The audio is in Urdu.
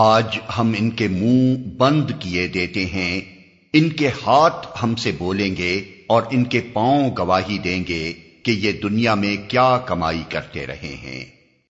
آج ہم ان کے منہ بند کیے دیتے ہیں، ان کے ہاتھ ہم سے بولیں گے اور ان کے پاؤں گواہی دیں گے کہ یہ دنیا میں کیا کمائی کرتے رہے ہیں۔